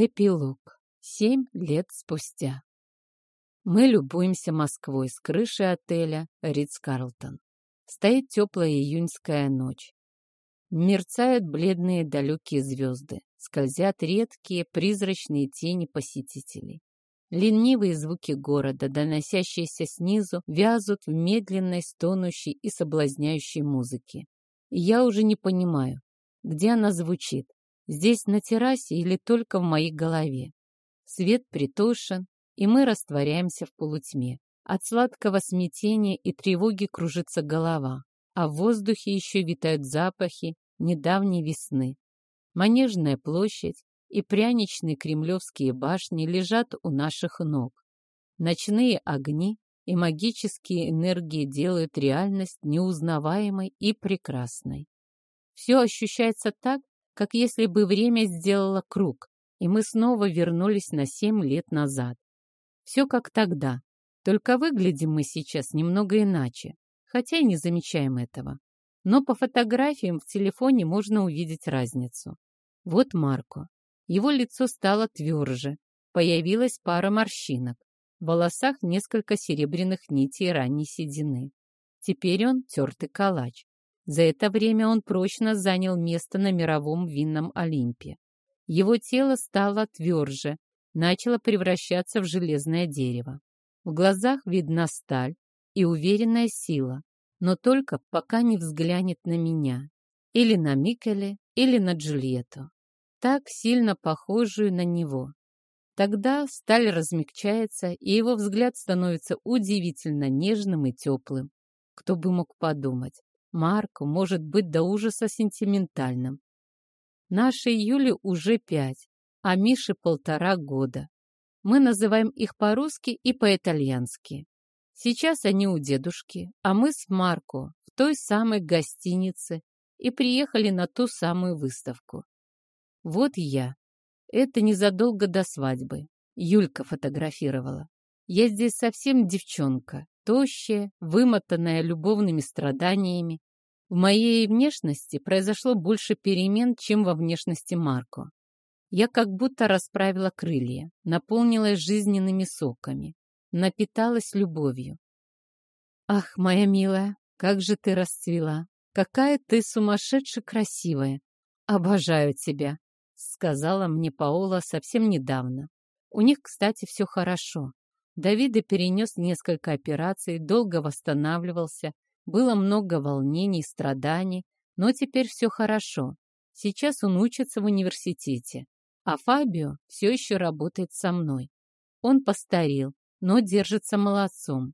Эпилог. Семь лет спустя. Мы любуемся Москвой с крыши отеля Ридс-Карлтон. Стоит теплая июньская ночь. Мерцают бледные далекие звезды. Скользят редкие призрачные тени посетителей. Ленивые звуки города, доносящиеся снизу, вязут в медленной, стонущей и соблазняющей музыке. И я уже не понимаю, где она звучит, здесь на террасе или только в моей голове. Свет притушен, и мы растворяемся в полутьме. От сладкого смятения и тревоги кружится голова, а в воздухе еще витают запахи недавней весны. Манежная площадь, и пряничные кремлевские башни лежат у наших ног. Ночные огни и магические энергии делают реальность неузнаваемой и прекрасной. Все ощущается так, как если бы время сделало круг, и мы снова вернулись на семь лет назад. Все как тогда, только выглядим мы сейчас немного иначе, хотя и не замечаем этого. Но по фотографиям в телефоне можно увидеть разницу. Вот Марко. Его лицо стало тверже, появилась пара морщинок. В волосах несколько серебряных нитей ранней седины. Теперь он тертый калач. За это время он прочно занял место на мировом винном Олимпе. Его тело стало тверже, начало превращаться в железное дерево. В глазах видна сталь и уверенная сила, но только пока не взглянет на меня, или на Микеле, или на Джульетту так сильно похожую на него. Тогда сталь размягчается, и его взгляд становится удивительно нежным и теплым. Кто бы мог подумать, Марку может быть до ужаса сентиментальным. Нашей Юле уже пять, а Мише полтора года. Мы называем их по-русски и по-итальянски. Сейчас они у дедушки, а мы с Марко в той самой гостинице и приехали на ту самую выставку. Вот я. Это незадолго до свадьбы. Юлька фотографировала. Я здесь совсем девчонка, тощая, вымотанная любовными страданиями. В моей внешности произошло больше перемен, чем во внешности Марко. Я как будто расправила крылья, наполнилась жизненными соками, напиталась любовью. Ах, моя милая, как же ты расцвела! Какая ты сумасшедше красивая! Обожаю тебя! сказала мне Паола совсем недавно. У них, кстати, все хорошо. Давида перенес несколько операций, долго восстанавливался, было много волнений, страданий, но теперь все хорошо. Сейчас он учится в университете, а Фабио все еще работает со мной. Он постарел, но держится молодцом.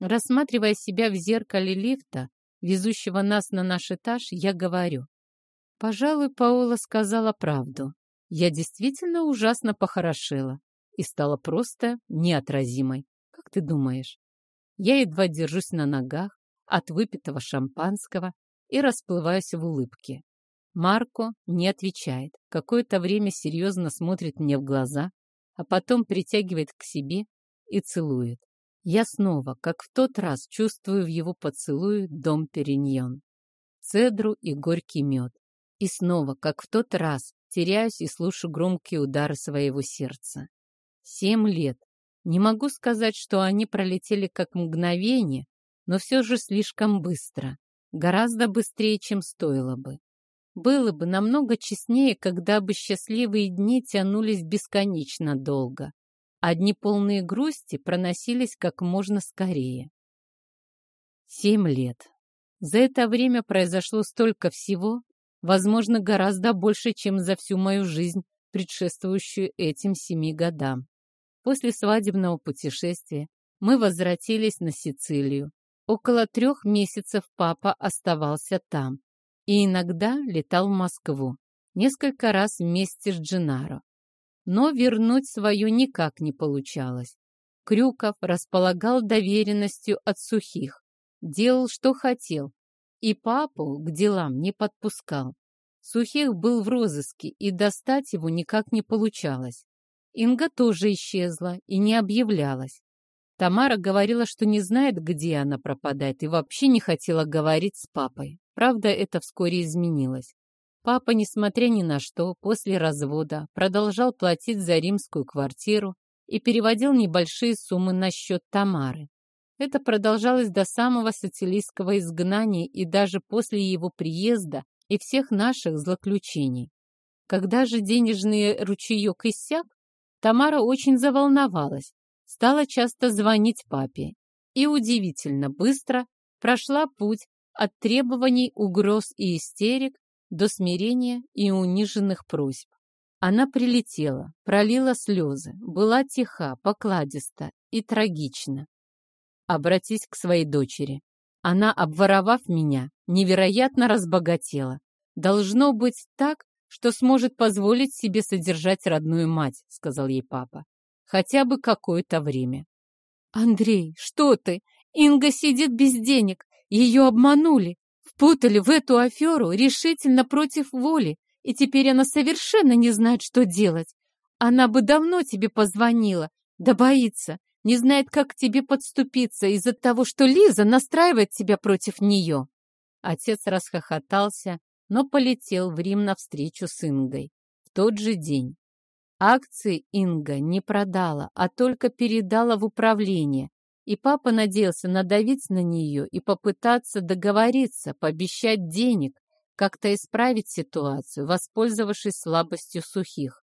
Рассматривая себя в зеркале лифта, везущего нас на наш этаж, я говорю, Пожалуй, Паула сказала правду. Я действительно ужасно похорошела и стала просто неотразимой. Как ты думаешь? Я едва держусь на ногах от выпитого шампанского и расплываюсь в улыбке. Марко не отвечает, какое-то время серьезно смотрит мне в глаза, а потом притягивает к себе и целует. Я снова, как в тот раз, чувствую в его поцелуе дом Периньон, цедру и горький мед. И снова, как в тот раз, теряюсь и слушаю громкие удары своего сердца. Семь лет. Не могу сказать, что они пролетели как мгновение, но все же слишком быстро. Гораздо быстрее, чем стоило бы. Было бы намного честнее, когда бы счастливые дни тянулись бесконечно долго. Одни полные грусти проносились как можно скорее. Семь лет. За это время произошло столько всего, Возможно, гораздо больше, чем за всю мою жизнь, предшествующую этим семи годам. После свадебного путешествия мы возвратились на Сицилию. Около трех месяцев папа оставался там и иногда летал в Москву, несколько раз вместе с Джинаро. Но вернуть свое никак не получалось. Крюков располагал доверенностью от сухих, делал, что хотел, и папу к делам не подпускал. Сухих был в розыске, и достать его никак не получалось. Инга тоже исчезла и не объявлялась. Тамара говорила, что не знает, где она пропадает, и вообще не хотела говорить с папой. Правда, это вскоре изменилось. Папа, несмотря ни на что, после развода продолжал платить за римскую квартиру и переводил небольшие суммы на счет Тамары. Это продолжалось до самого социалистского изгнания и даже после его приезда и всех наших злоключений. Когда же денежный ручеек иссяк, Тамара очень заволновалась, стала часто звонить папе и удивительно быстро прошла путь от требований, угроз и истерик до смирения и униженных просьб. Она прилетела, пролила слезы, была тиха, покладиста и трагична обратись к своей дочери. Она, обворовав меня, невероятно разбогатела. Должно быть так, что сможет позволить себе содержать родную мать, сказал ей папа. Хотя бы какое-то время. Андрей, что ты? Инга сидит без денег. Ее обманули. Впутали в эту аферу решительно против воли. И теперь она совершенно не знает, что делать. Она бы давно тебе позвонила. Да боится не знает, как к тебе подступиться из-за того, что Лиза настраивает тебя против нее. Отец расхохотался, но полетел в Рим навстречу с Ингой. В тот же день. Акции Инга не продала, а только передала в управление, и папа надеялся надавить на нее и попытаться договориться, пообещать денег, как-то исправить ситуацию, воспользовавшись слабостью сухих.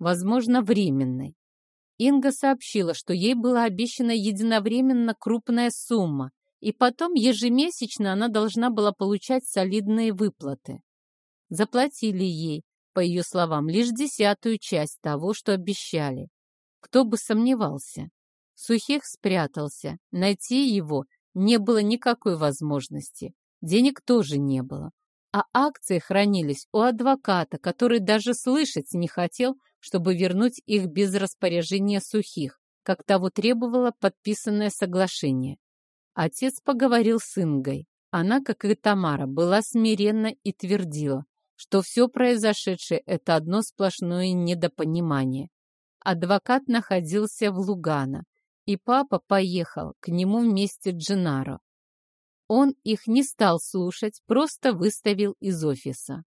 Возможно, временной. Инга сообщила, что ей была обещана единовременно крупная сумма, и потом ежемесячно она должна была получать солидные выплаты. Заплатили ей, по ее словам, лишь десятую часть того, что обещали. Кто бы сомневался. Сухих спрятался, найти его не было никакой возможности, денег тоже не было. А акции хранились у адвоката, который даже слышать не хотел чтобы вернуть их без распоряжения сухих, как того требовало подписанное соглашение. Отец поговорил с Ингой. Она, как и Тамара, была смиренна и твердила, что все произошедшее – это одно сплошное недопонимание. Адвокат находился в Лугано, и папа поехал к нему вместе с Дженаро. Он их не стал слушать, просто выставил из офиса.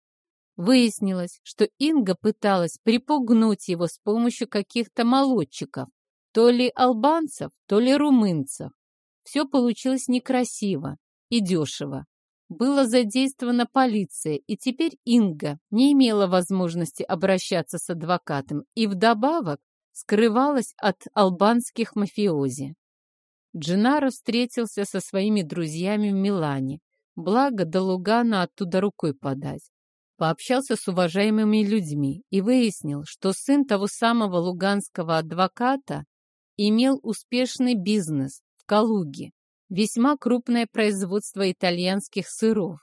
Выяснилось, что Инга пыталась припугнуть его с помощью каких-то молодчиков, то ли албанцев, то ли румынцев. Все получилось некрасиво и дешево. Была задействована полиция, и теперь Инга не имела возможности обращаться с адвокатом и вдобавок скрывалась от албанских мафиози. Дженаро встретился со своими друзьями в Милане, благо до Лугана оттуда рукой подать пообщался с уважаемыми людьми и выяснил, что сын того самого луганского адвоката имел успешный бизнес в Калуге, весьма крупное производство итальянских сыров.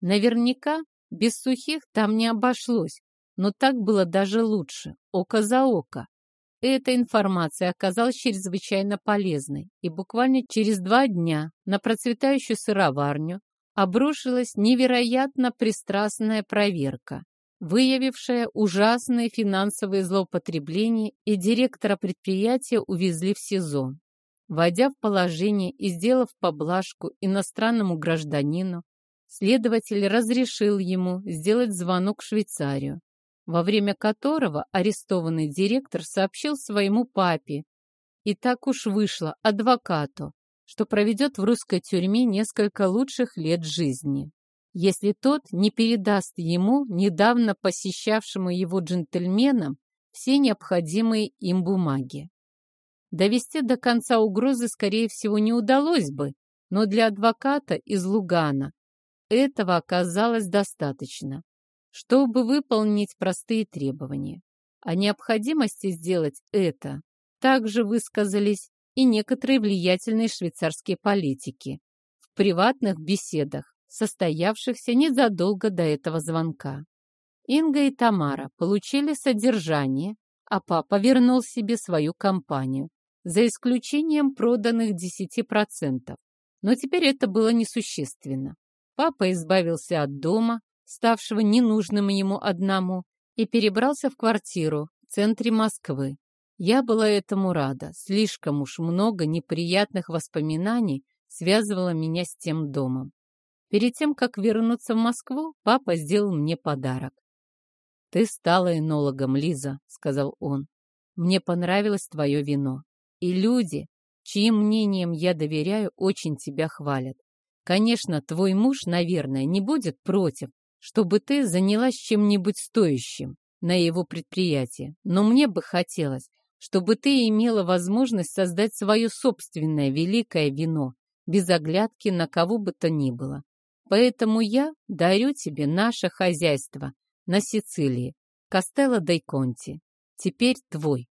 Наверняка без сухих там не обошлось, но так было даже лучше, око за око. Эта информация оказалась чрезвычайно полезной, и буквально через два дня на процветающую сыроварню обрушилась невероятно пристрастная проверка, выявившая ужасные финансовые злоупотребления, и директора предприятия увезли в СИЗО. Войдя в положение и сделав поблажку иностранному гражданину, следователь разрешил ему сделать звонок в Швейцарию, во время которого арестованный директор сообщил своему папе, и так уж вышло адвокату, что проведет в русской тюрьме несколько лучших лет жизни, если тот не передаст ему, недавно посещавшему его джентльменам, все необходимые им бумаги. Довести до конца угрозы, скорее всего, не удалось бы, но для адвоката из Лугана этого оказалось достаточно, чтобы выполнить простые требования. О необходимости сделать это также высказались и некоторые влиятельные швейцарские политики в приватных беседах, состоявшихся незадолго до этого звонка. Инга и Тамара получили содержание, а папа вернул себе свою компанию, за исключением проданных 10%. Но теперь это было несущественно. Папа избавился от дома, ставшего ненужным ему одному, и перебрался в квартиру в центре Москвы, я была этому рада. Слишком уж много неприятных воспоминаний связывало меня с тем домом. Перед тем, как вернуться в Москву, папа сделал мне подарок. «Ты стала энологом, Лиза», — сказал он. «Мне понравилось твое вино. И люди, чьим мнением я доверяю, очень тебя хвалят. Конечно, твой муж, наверное, не будет против, чтобы ты занялась чем-нибудь стоящим на его предприятии, но мне бы хотелось, чтобы ты имела возможность создать свое собственное великое вино, без оглядки на кого бы то ни было. Поэтому я дарю тебе наше хозяйство на Сицилии, Костелло дей Конти. Теперь твой.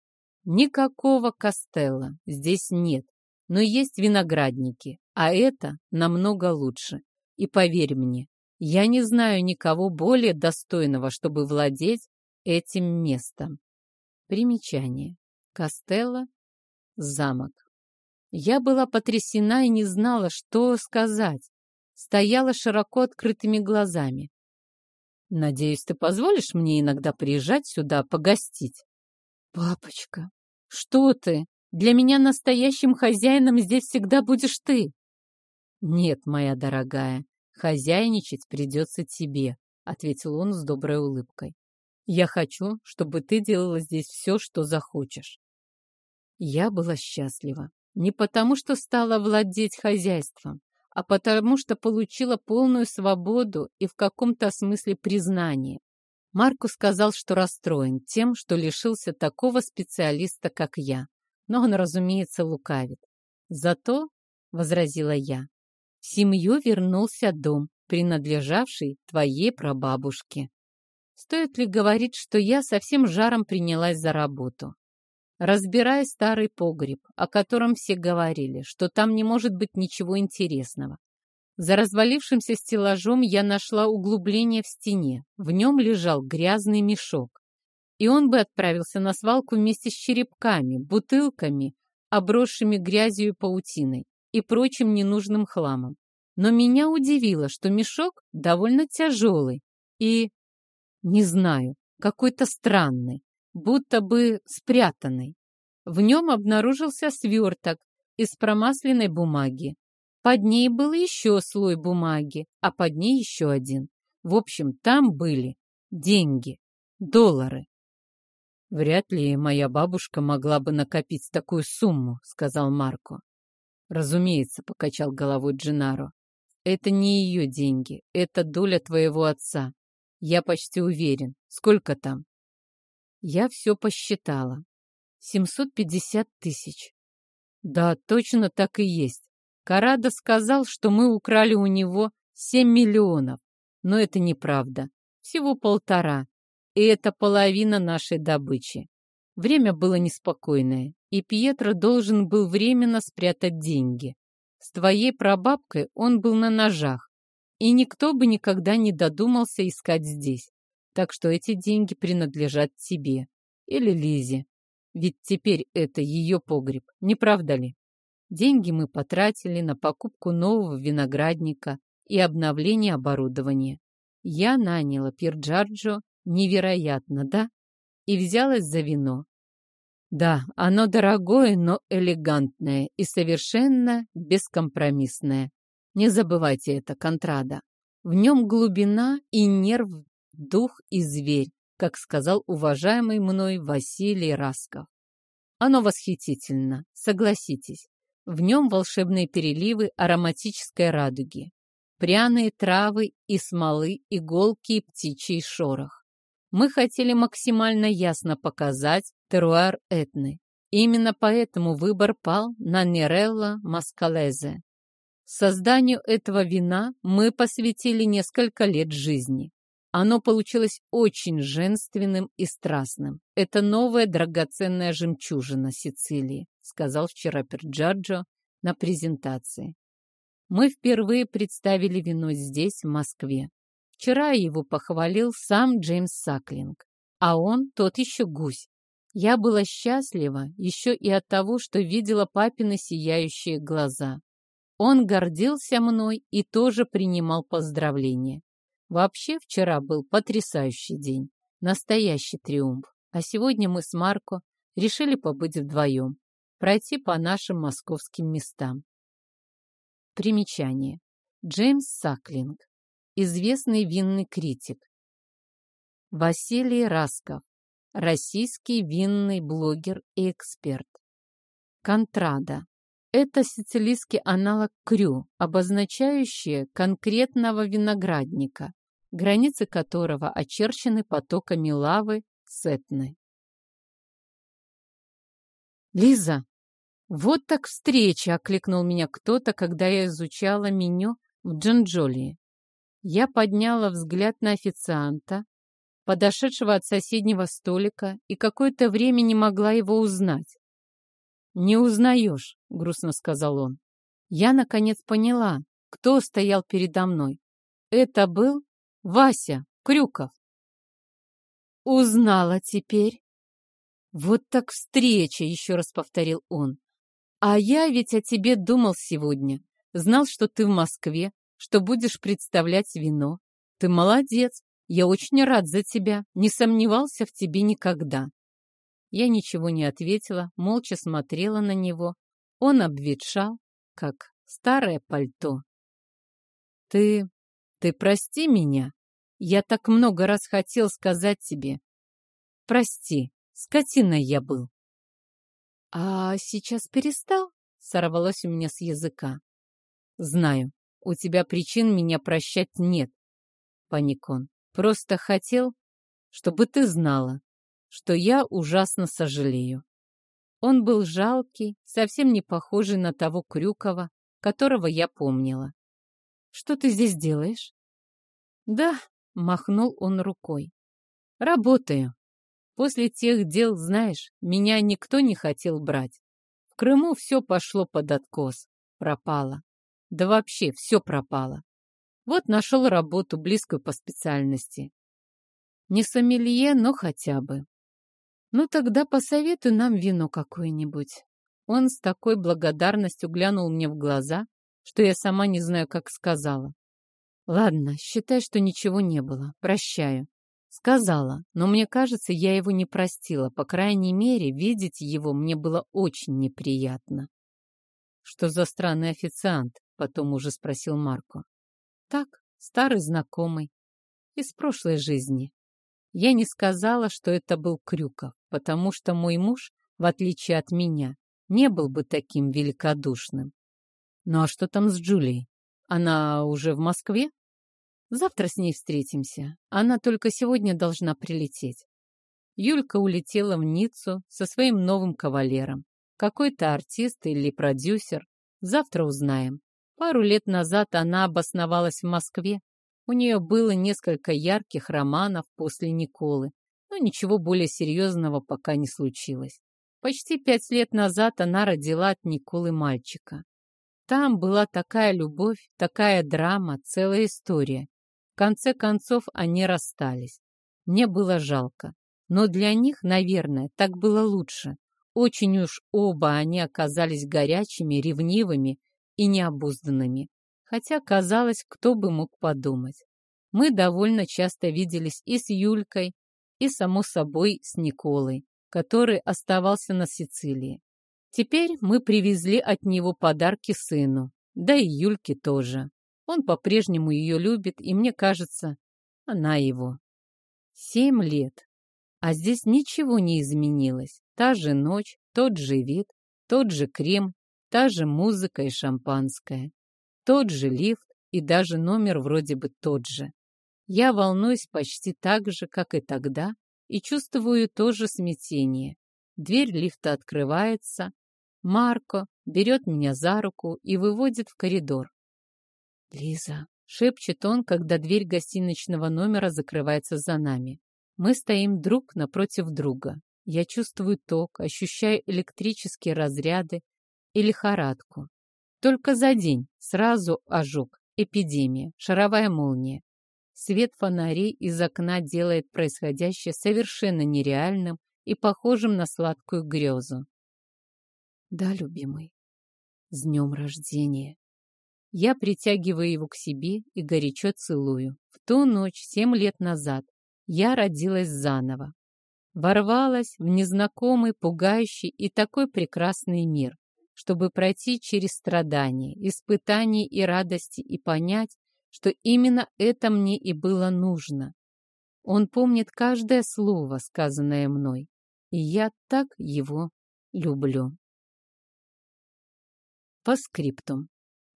Никакого Костелло здесь нет, но есть виноградники, а это намного лучше. И поверь мне, я не знаю никого более достойного, чтобы владеть этим местом. Примечание. Костелло – замок. Я была потрясена и не знала, что сказать. Стояла широко открытыми глазами. «Надеюсь, ты позволишь мне иногда приезжать сюда погостить?» «Папочка, что ты? Для меня настоящим хозяином здесь всегда будешь ты!» «Нет, моя дорогая, хозяйничать придется тебе», — ответил он с доброй улыбкой. «Я хочу, чтобы ты делала здесь все, что захочешь». Я была счастлива. Не потому, что стала владеть хозяйством, а потому, что получила полную свободу и в каком-то смысле признание. Марку сказал, что расстроен тем, что лишился такого специалиста, как я. Но он, разумеется, лукавит. Зато, — возразила я, — в семью вернулся дом, принадлежавший твоей прабабушке. Стоит ли говорить, что я со всем жаром принялась за работу? разбирая старый погреб, о котором все говорили, что там не может быть ничего интересного. За развалившимся стеллажом я нашла углубление в стене. В нем лежал грязный мешок. И он бы отправился на свалку вместе с черепками, бутылками, обросшими грязью и паутиной и прочим ненужным хламом. Но меня удивило, что мешок довольно тяжелый и, не знаю, какой-то странный будто бы спрятанный. В нем обнаружился сверток из промасленной бумаги. Под ней был еще слой бумаги, а под ней еще один. В общем, там были деньги, доллары. «Вряд ли моя бабушка могла бы накопить такую сумму», — сказал Марко. «Разумеется», — покачал головой Джинаро. «Это не ее деньги, это доля твоего отца. Я почти уверен. Сколько там?» Я все посчитала. 750 тысяч. Да, точно так и есть. Карада сказал, что мы украли у него 7 миллионов. Но это неправда. Всего полтора. И это половина нашей добычи. Время было неспокойное, и Пьетро должен был временно спрятать деньги. С твоей прабабкой он был на ножах, и никто бы никогда не додумался искать здесь. Так что эти деньги принадлежат тебе или Лизе. Ведь теперь это ее погреб, не правда ли? Деньги мы потратили на покупку нового виноградника и обновление оборудования. Я наняла Пирджарджо невероятно, да? И взялась за вино. Да, оно дорогое, но элегантное и совершенно бескомпромиссное. Не забывайте это, Контрада. В нем глубина и нерв дух и зверь, как сказал уважаемый мной Василий Расков. Оно восхитительно, согласитесь. В нем волшебные переливы ароматической радуги, пряные травы и смолы, иголки и птичий шорох. Мы хотели максимально ясно показать теруар Этны. Именно поэтому выбор пал на Нерелла Маскалезе. Созданию этого вина мы посвятили несколько лет жизни. Оно получилось очень женственным и страстным. Это новая драгоценная жемчужина Сицилии, сказал вчера Перджаджо на презентации. Мы впервые представили вино здесь, в Москве. Вчера его похвалил сам Джеймс Саклинг, а он тот еще гусь. Я была счастлива еще и от того, что видела папины сияющие глаза. Он гордился мной и тоже принимал поздравления. Вообще вчера был потрясающий день, настоящий триумф. А сегодня мы с Марко решили побыть вдвоем, пройти по нашим московским местам. Примечание. Джеймс Саклинг, известный винный критик. Василий Расков, российский винный блогер и эксперт. Контрада. Это сицилийский аналог крю, обозначающий конкретного виноградника, границы которого очерчены потоками лавы Сетны. «Лиза, вот так встреча!» — окликнул меня кто-то, когда я изучала меню в Джанджолии. Я подняла взгляд на официанта, подошедшего от соседнего столика, и какое-то время не могла его узнать. «Не узнаешь», — грустно сказал он. Я, наконец, поняла, кто стоял передо мной. Это был Вася Крюков. «Узнала теперь?» «Вот так встреча!» — еще раз повторил он. «А я ведь о тебе думал сегодня. Знал, что ты в Москве, что будешь представлять вино. Ты молодец. Я очень рад за тебя. Не сомневался в тебе никогда». Я ничего не ответила, молча смотрела на него. Он обветшал, как старое пальто. «Ты... ты прости меня. Я так много раз хотел сказать тебе. Прости, скотиной я был». «А сейчас перестал?» — сорвалось у меня с языка. «Знаю, у тебя причин меня прощать нет», — паник он. «Просто хотел, чтобы ты знала, что я ужасно сожалею». Он был жалкий, совсем не похожий на того Крюкова, которого я помнила. «Что ты здесь делаешь?» «Да», — махнул он рукой. «Работаю. После тех дел, знаешь, меня никто не хотел брать. В Крыму все пошло под откос. Пропало. Да вообще все пропало. Вот нашел работу, близкую по специальности. Не сомелье, но хотя бы. Ну тогда посоветуй нам вино какое-нибудь. Он с такой благодарностью глянул мне в глаза, что я сама не знаю, как сказала. Ладно, считай, что ничего не было. Прощаю. Сказала, но мне кажется, я его не простила. По крайней мере, видеть его мне было очень неприятно. Что за странный официант? Потом уже спросил Марко. Так, старый знакомый. Из прошлой жизни. Я не сказала, что это был Крюков, потому что мой муж, в отличие от меня, не был бы таким великодушным. Ну а что там с Джулией? Она уже в Москве? Завтра с ней встретимся. Она только сегодня должна прилететь. Юлька улетела в Ниццу со своим новым кавалером. Какой-то артист или продюсер. Завтра узнаем. Пару лет назад она обосновалась в Москве. У нее было несколько ярких романов после Николы, но ничего более серьезного пока не случилось. Почти пять лет назад она родила от Николы мальчика. Там была такая любовь, такая драма, целая история конце концов они расстались. Мне было жалко. Но для них, наверное, так было лучше. Очень уж оба они оказались горячими, ревнивыми и необузданными. Хотя, казалось, кто бы мог подумать. Мы довольно часто виделись и с Юлькой, и, само собой, с Николой, который оставался на Сицилии. Теперь мы привезли от него подарки сыну, да и Юльке тоже. Он по-прежнему ее любит, и мне кажется, она его. Семь лет. А здесь ничего не изменилось. Та же ночь, тот же вид, тот же крем, та же музыка и шампанское. Тот же лифт и даже номер вроде бы тот же. Я волнуюсь почти так же, как и тогда, и чувствую то же смятение. Дверь лифта открывается. Марко берет меня за руку и выводит в коридор. «Лиза», — шепчет он, когда дверь гостиничного номера закрывается за нами. Мы стоим друг напротив друга. Я чувствую ток, ощущаю электрические разряды и лихорадку. Только за день сразу ожог, эпидемия, шаровая молния. Свет фонарей из окна делает происходящее совершенно нереальным и похожим на сладкую грезу. Да, любимый, с днем рождения. Я притягиваю его к себе и горячо целую. В ту ночь, семь лет назад, я родилась заново. Ворвалась в незнакомый, пугающий и такой прекрасный мир. чтобы пройти через страдания, испытания и радости и понять, что именно это мне и было нужно. Он помнит каждое слово, сказанное мной, и я так его люблю. По скриптум.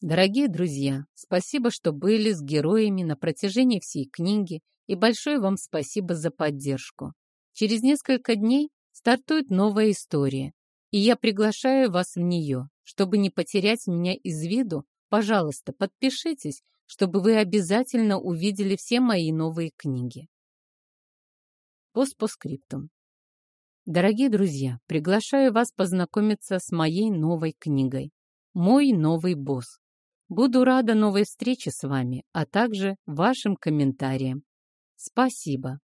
Дорогие друзья, спасибо, что были с героями на протяжении всей книги, и большое вам спасибо за поддержку. Через несколько дней стартует новая история, и я приглашаю вас в нее. Чтобы не потерять меня из виду, пожалуйста, подпишитесь, чтобы вы обязательно увидели все мои новые книги. Постпоскриптум. Дорогие друзья, приглашаю вас познакомиться с моей новой книгой «Мой новый босс». Буду рада новой встрече с вами, а также вашим комментариям. Спасибо.